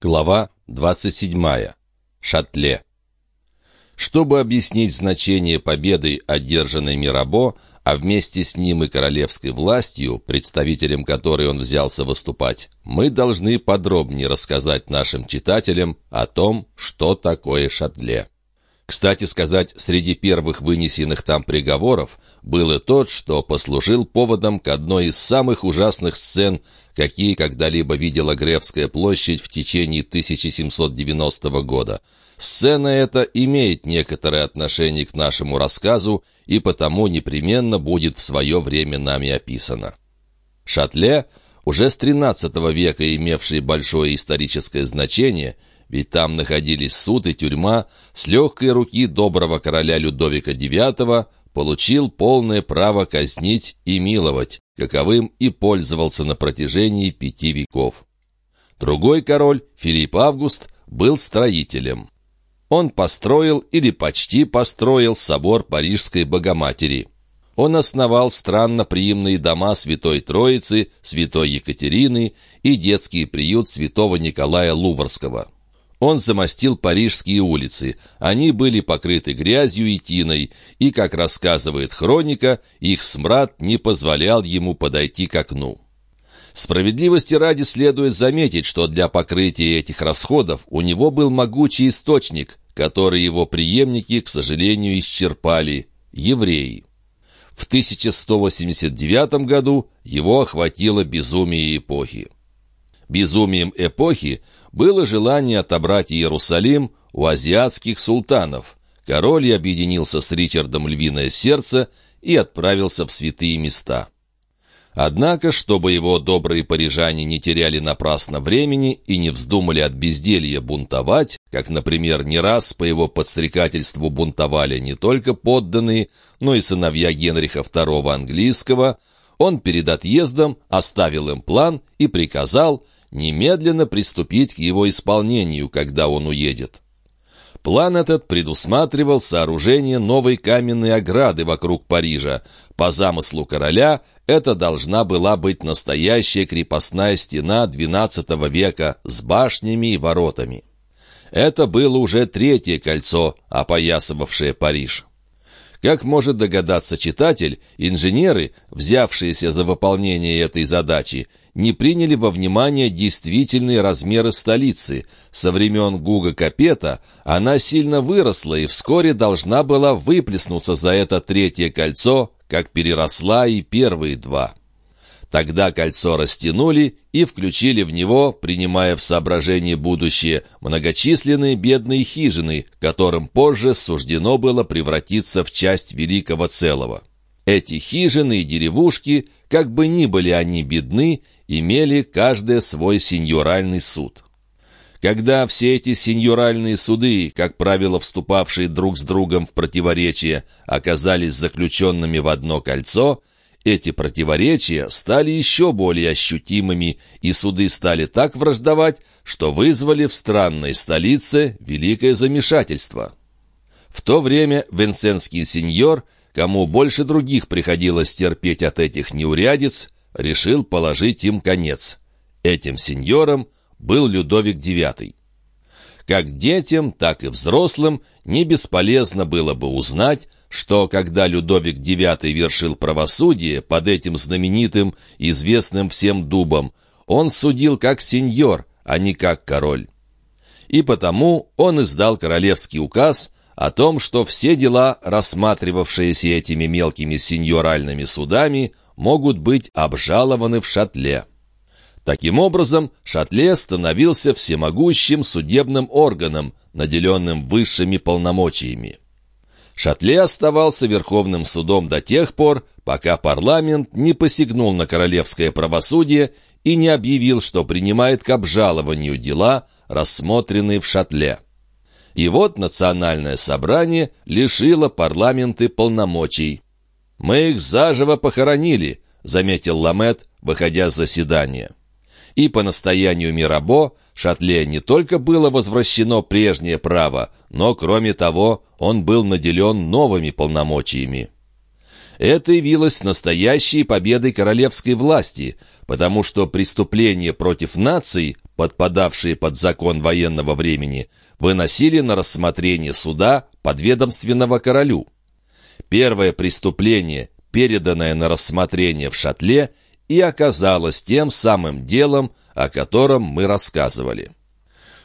Глава 27. Шатле. Чтобы объяснить значение победы, одержанной Мирабо, а вместе с ним и королевской властью, представителем которой он взялся выступать, мы должны подробнее рассказать нашим читателям о том, что такое Шатле. Кстати сказать, среди первых вынесенных там приговоров был и тот, что послужил поводом к одной из самых ужасных сцен, какие когда-либо видела Гревская площадь в течение 1790 года. Сцена эта имеет некоторое отношение к нашему рассказу и потому непременно будет в свое время нами описана. Шатле, уже с XIII века имевший большое историческое значение – ведь там находились суд и тюрьма, с легкой руки доброго короля Людовика IX получил полное право казнить и миловать, каковым и пользовался на протяжении пяти веков. Другой король, Филипп Август, был строителем. Он построил или почти построил собор Парижской Богоматери. Он основал странноприимные дома Святой Троицы, Святой Екатерины и детский приют Святого Николая Луврского. Он замостил парижские улицы. Они были покрыты грязью и тиной, и, как рассказывает хроника, их смрад не позволял ему подойти к окну. Справедливости ради следует заметить, что для покрытия этих расходов у него был могучий источник, который его преемники, к сожалению, исчерпали – евреи. В 1189 году его охватило безумие эпохи. Безумием эпохи было желание отобрать Иерусалим у азиатских султанов. Король объединился с Ричардом Львиное Сердце и отправился в святые места. Однако, чтобы его добрые парижане не теряли напрасно времени и не вздумали от безделья бунтовать, как, например, не раз по его подстрекательству бунтовали не только подданные, но и сыновья Генриха II английского, он перед отъездом оставил им план и приказал – немедленно приступить к его исполнению, когда он уедет. План этот предусматривал сооружение новой каменной ограды вокруг Парижа. По замыслу короля это должна была быть настоящая крепостная стена XII века с башнями и воротами. Это было уже третье кольцо, опоясывавшее Париж. Как может догадаться читатель, инженеры, взявшиеся за выполнение этой задачи, не приняли во внимание действительные размеры столицы. Со времен Гуга Капета она сильно выросла и вскоре должна была выплеснуться за это третье кольцо, как переросла и первые два. Тогда кольцо растянули и включили в него, принимая в соображение будущее, многочисленные бедные хижины, которым позже суждено было превратиться в часть великого целого. Эти хижины и деревушки, как бы ни были они бедны, имели каждый свой сеньоральный суд. Когда все эти сеньоральные суды, как правило, вступавшие друг с другом в противоречие, оказались заключенными в одно кольцо – эти противоречия стали еще более ощутимыми, и суды стали так враждовать, что вызвали в странной столице великое замешательство. В то время венсенский сеньор, кому больше других приходилось терпеть от этих неурядиц, решил положить им конец. Этим сеньором был Людовик IX. Как детям, так и взрослым не бесполезно было бы узнать, что когда Людовик IX вершил правосудие под этим знаменитым, известным всем дубом, он судил как сеньор, а не как король. И потому он издал королевский указ о том, что все дела, рассматривавшиеся этими мелкими сеньоральными судами, могут быть обжалованы в шатле. Таким образом, Шатле становился всемогущим судебным органом, наделенным высшими полномочиями. Шатле оставался Верховным судом до тех пор, пока парламент не посягнул на королевское правосудие и не объявил, что принимает к обжалованию дела, рассмотренные в Шатле. И вот национальное собрание лишило парламенты полномочий. «Мы их заживо похоронили», — заметил Ламет, выходя с заседания. И по настоянию Мирабо Шатле не только было возвращено прежнее право, но, кроме того, он был наделен новыми полномочиями. Это явилось настоящей победой королевской власти, потому что преступления против наций, подпадавшие под закон военного времени, выносили на рассмотрение суда подведомственного королю. Первое преступление, переданное на рассмотрение в шатле, и оказалось тем самым делом, о котором мы рассказывали.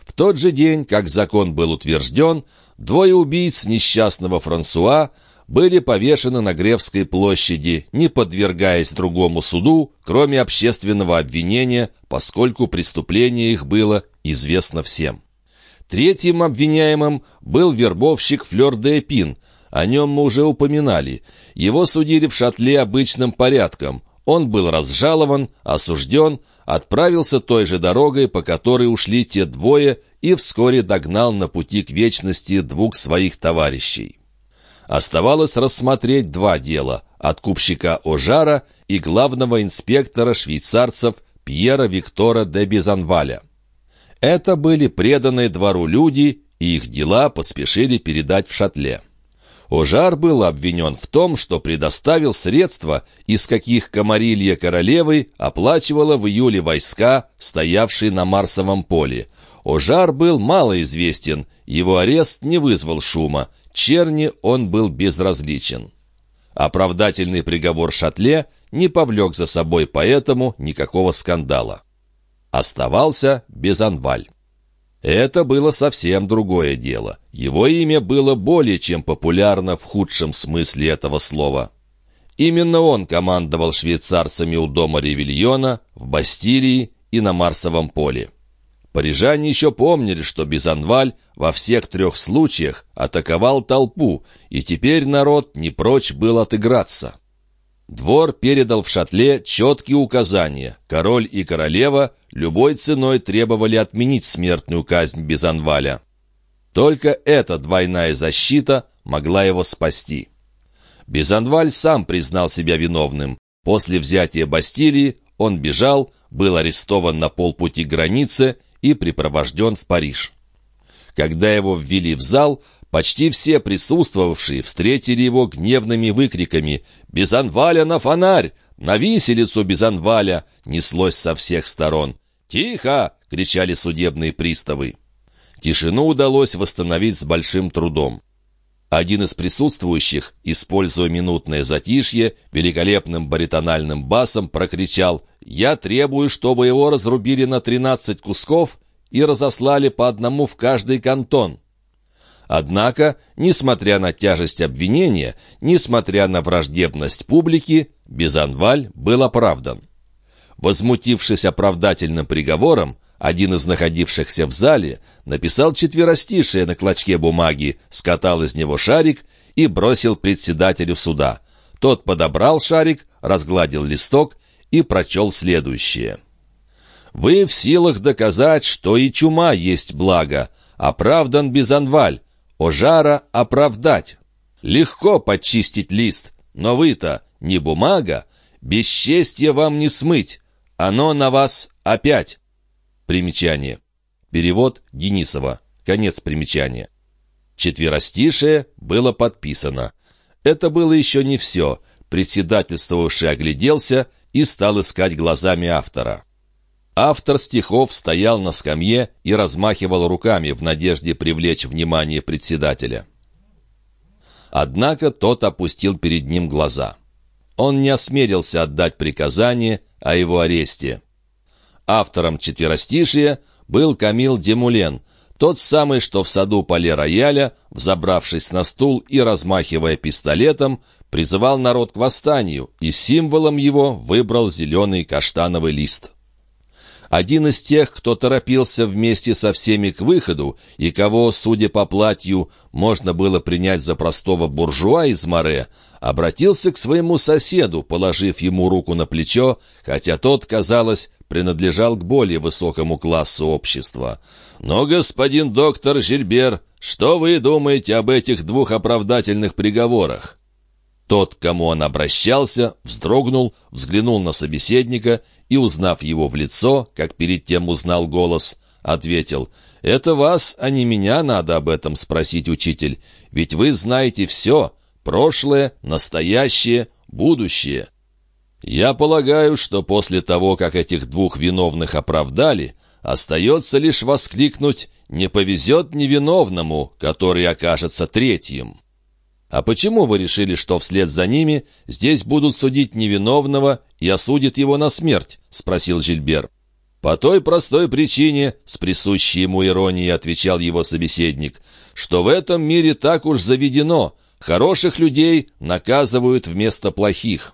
В тот же день, как закон был утвержден, двое убийц несчастного Франсуа были повешены на Гревской площади, не подвергаясь другому суду, кроме общественного обвинения, поскольку преступление их было известно всем. Третьим обвиняемым был вербовщик Флёр де Эпин. О нем мы уже упоминали. Его судили в шатле обычным порядком. Он был разжалован, осужден, отправился той же дорогой, по которой ушли те двое, и вскоре догнал на пути к вечности двух своих товарищей. Оставалось рассмотреть два дела – откупщика Ожара и главного инспектора швейцарцев Пьера Виктора де Бизанваля. Это были преданные двору люди, и их дела поспешили передать в шатле. Ожар был обвинен в том, что предоставил средства, из каких комарилья королевы оплачивала в июле войска, стоявшие на Марсовом поле. Ожар был малоизвестен, его арест не вызвал шума, Черни он был безразличен. Оправдательный приговор Шатле не повлек за собой поэтому никакого скандала. Оставался Безанваль. Это было совсем другое дело. Его имя было более чем популярно в худшем смысле этого слова. Именно он командовал швейцарцами у дома Ревильона, в Бастилии и на Марсовом поле. Парижане еще помнили, что Бизанваль во всех трех случаях атаковал толпу, и теперь народ не прочь был отыграться. Двор передал в шатле четкие указания. Король и королева любой ценой требовали отменить смертную казнь Бизанваля. Только эта двойная защита могла его спасти. Бизанваль сам признал себя виновным. После взятия Бастилии он бежал, был арестован на полпути к границе и припровожден в Париж. Когда его ввели в зал, почти все присутствовавшие встретили его гневными выкриками «Бизанваля на фонарь! На виселицу Бизанваля!» неслось со всех сторон. «Тихо!» — кричали судебные приставы. Тишину удалось восстановить с большим трудом. Один из присутствующих, используя минутное затишье, великолепным баритональным басом прокричал «Я требую, чтобы его разрубили на тринадцать кусков и разослали по одному в каждый кантон». Однако, несмотря на тяжесть обвинения, несмотря на враждебность публики, Безанваль был оправдан. Возмутившись оправдательным приговором, один из находившихся в зале написал четверостишее на клочке бумаги, скатал из него шарик и бросил председателю суда. Тот подобрал шарик, разгладил листок и прочел следующее. «Вы в силах доказать, что и чума есть благо. Оправдан Бизанваль. Ожара оправдать. Легко подчистить лист, но вы-то не бумага. Бесчестье вам не смыть. Оно на вас опять». Примечание. Перевод Денисова. Конец примечания. Четверостишее было подписано. Это было еще не все. Председательствовавший огляделся и стал искать глазами автора. Автор стихов стоял на скамье и размахивал руками в надежде привлечь внимание председателя. Однако тот опустил перед ним глаза. Он не осмелился отдать приказание о его аресте. Автором четверостишия был Камил Демулен, тот самый, что в саду Пале-Рояля, взобравшись на стул и размахивая пистолетом, призывал народ к восстанию, и символом его выбрал зеленый каштановый лист. Один из тех, кто торопился вместе со всеми к выходу, и кого, судя по платью, можно было принять за простого буржуа из Море, обратился к своему соседу, положив ему руку на плечо, хотя тот, казалось, принадлежал к более высокому классу общества. «Но, господин доктор Жильбер, что вы думаете об этих двух оправдательных приговорах?» Тот, к кому он обращался, вздрогнул, взглянул на собеседника и, узнав его в лицо, как перед тем узнал голос, ответил, «Это вас, а не меня надо об этом спросить, учитель, ведь вы знаете все, прошлое, настоящее, будущее. Я полагаю, что после того, как этих двух виновных оправдали, остается лишь воскликнуть «не повезет невиновному, который окажется третьим». «А почему вы решили, что вслед за ними здесь будут судить невиновного и осудят его на смерть?» — спросил Жильбер. «По той простой причине, — с присущей ему иронией отвечал его собеседник, — что в этом мире так уж заведено, хороших людей наказывают вместо плохих».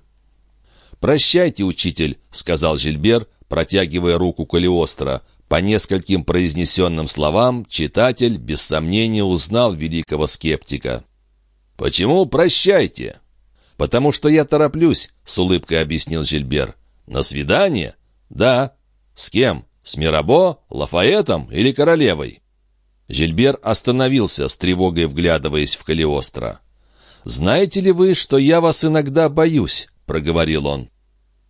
«Прощайте, учитель», — сказал Жильбер, протягивая руку Калиостро. По нескольким произнесенным словам читатель, без сомнения, узнал великого скептика. «Почему прощайте?» «Потому что я тороплюсь», — с улыбкой объяснил Жильбер. «На свидание?» «Да». «С кем? С Мирабо, Лафаэтом или королевой?» Жильбер остановился, с тревогой вглядываясь в Калиостро. «Знаете ли вы, что я вас иногда боюсь?» — проговорил он.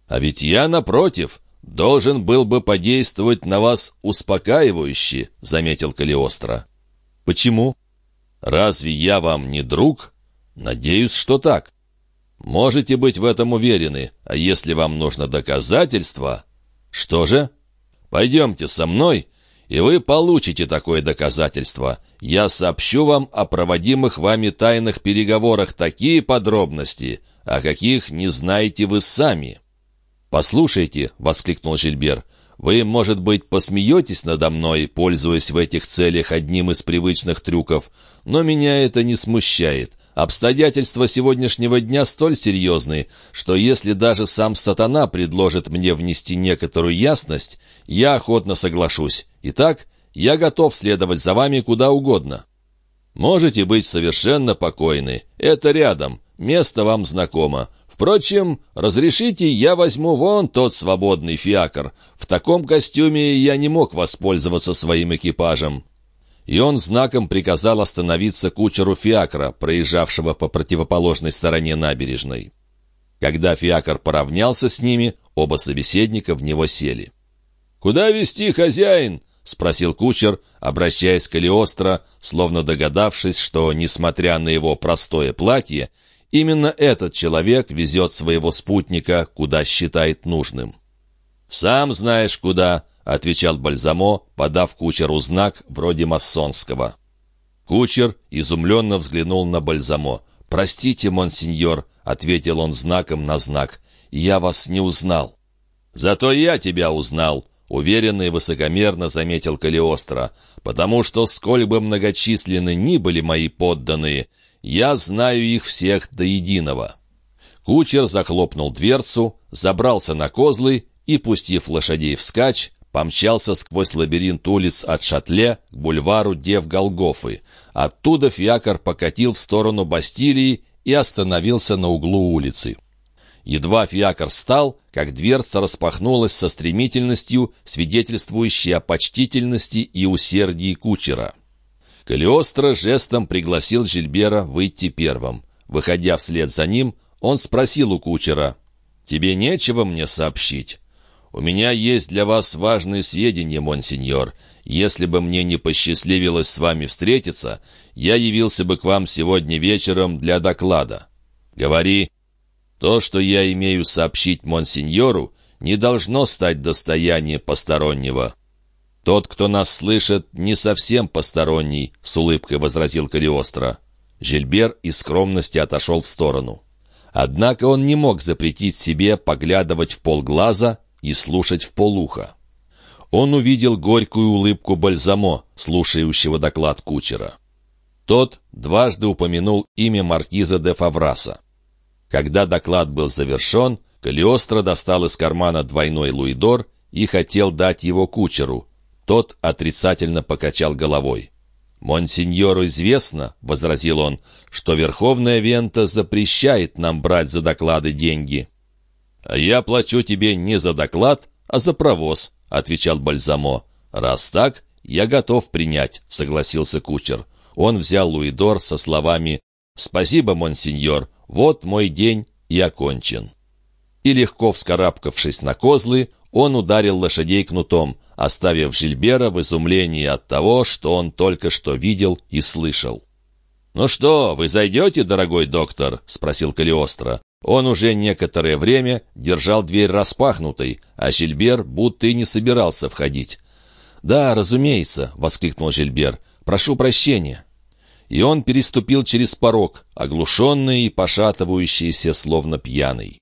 «А ведь я, напротив, должен был бы подействовать на вас успокаивающе», — заметил Калиостро. «Почему?» «Разве я вам не друг?» «Надеюсь, что так». «Можете быть в этом уверены, а если вам нужно доказательство...» «Что же?» Пойдемте со мной, и вы получите такое доказательство. Я сообщу вам о проводимых вами тайных переговорах такие подробности, о каких не знаете вы сами». «Послушайте», — воскликнул Жильбер, — «вы, может быть, посмеетесь надо мной, пользуясь в этих целях одним из привычных трюков, но меня это не смущает. Обстоятельства сегодняшнего дня столь серьезны, что если даже сам сатана предложит мне внести некоторую ясность, я охотно соглашусь. Итак, я готов следовать за вами куда угодно. Можете быть совершенно покойны. Это рядом. Место вам знакомо. Впрочем, разрешите, я возьму вон тот свободный фиакр. В таком костюме я не мог воспользоваться своим экипажем и он знаком приказал остановиться кучеру фиакра, проезжавшего по противоположной стороне набережной. Когда фиакр поравнялся с ними, оба собеседника в него сели. «Куда вести хозяин?» — спросил кучер, обращаясь к Элиостро, словно догадавшись, что, несмотря на его простое платье, именно этот человек везет своего спутника, куда считает нужным. «Сам знаешь, куда», — отвечал Бальзамо, подав кучеру знак вроде масонского. Кучер изумленно взглянул на Бальзамо. «Простите, монсеньор», — ответил он знаком на знак, — «я вас не узнал». «Зато я тебя узнал», — уверенно и высокомерно заметил Калиостро, «потому что, сколь бы многочисленны ни были мои подданные, я знаю их всех до единого». Кучер захлопнул дверцу, забрался на козлы и, пустив лошадей вскачь, помчался сквозь лабиринт улиц от Шатле к бульвару Дев Голгофы. Оттуда фиакр покатил в сторону Бастилии и остановился на углу улицы. Едва фиакр стал, как дверца распахнулась со стремительностью, свидетельствующей о почтительности и усердии кучера. Калиостро жестом пригласил Жильбера выйти первым. Выходя вслед за ним, он спросил у кучера, «Тебе нечего мне сообщить?» «У меня есть для вас важные сведения, монсеньор. Если бы мне не посчастливилось с вами встретиться, я явился бы к вам сегодня вечером для доклада. Говори. То, что я имею сообщить монсеньору, не должно стать достоянием постороннего». «Тот, кто нас слышит, не совсем посторонний», — с улыбкой возразил Кариостро. Жильбер из скромности отошел в сторону. Однако он не мог запретить себе поглядывать в полглаза и слушать в полухо. Он увидел горькую улыбку Бальзамо, слушающего доклад кучера. Тот дважды упомянул имя маркиза де Фавраса. Когда доклад был завершен, Калиостро достал из кармана двойной луидор и хотел дать его кучеру. Тот отрицательно покачал головой. «Монсеньору известно, — возразил он, — что Верховная Вента запрещает нам брать за доклады деньги». «Я плачу тебе не за доклад, а за провоз», — отвечал Бальзамо. «Раз так, я готов принять», — согласился кучер. Он взял Луидор со словами «Спасибо, монсеньор, вот мой день и окончен». И легко вскарабкавшись на козлы, он ударил лошадей кнутом, оставив Жильбера в изумлении от того, что он только что видел и слышал. «Ну что, вы зайдете, дорогой доктор?» — спросил Калиостро. Он уже некоторое время держал дверь распахнутой, а Жильбер будто и не собирался входить. «Да, разумеется», — воскликнул Жильбер, — «прошу прощения». И он переступил через порог, оглушенный и пошатывающийся, словно пьяный.